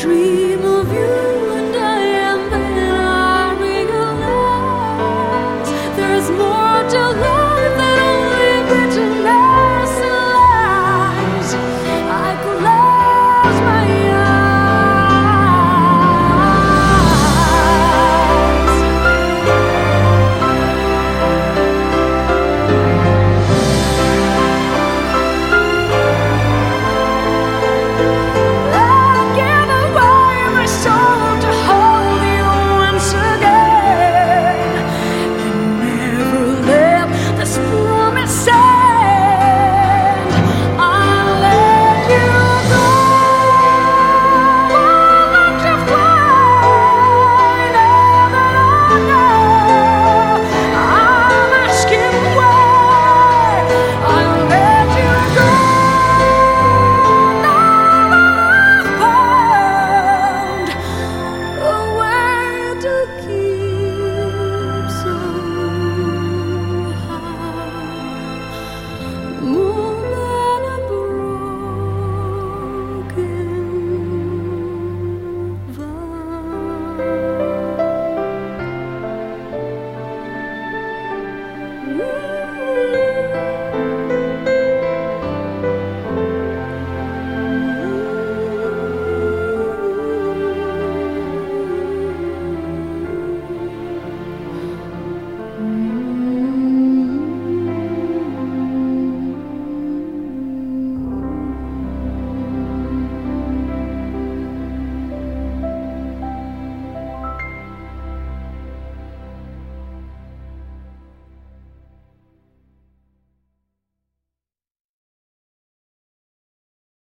dream of you.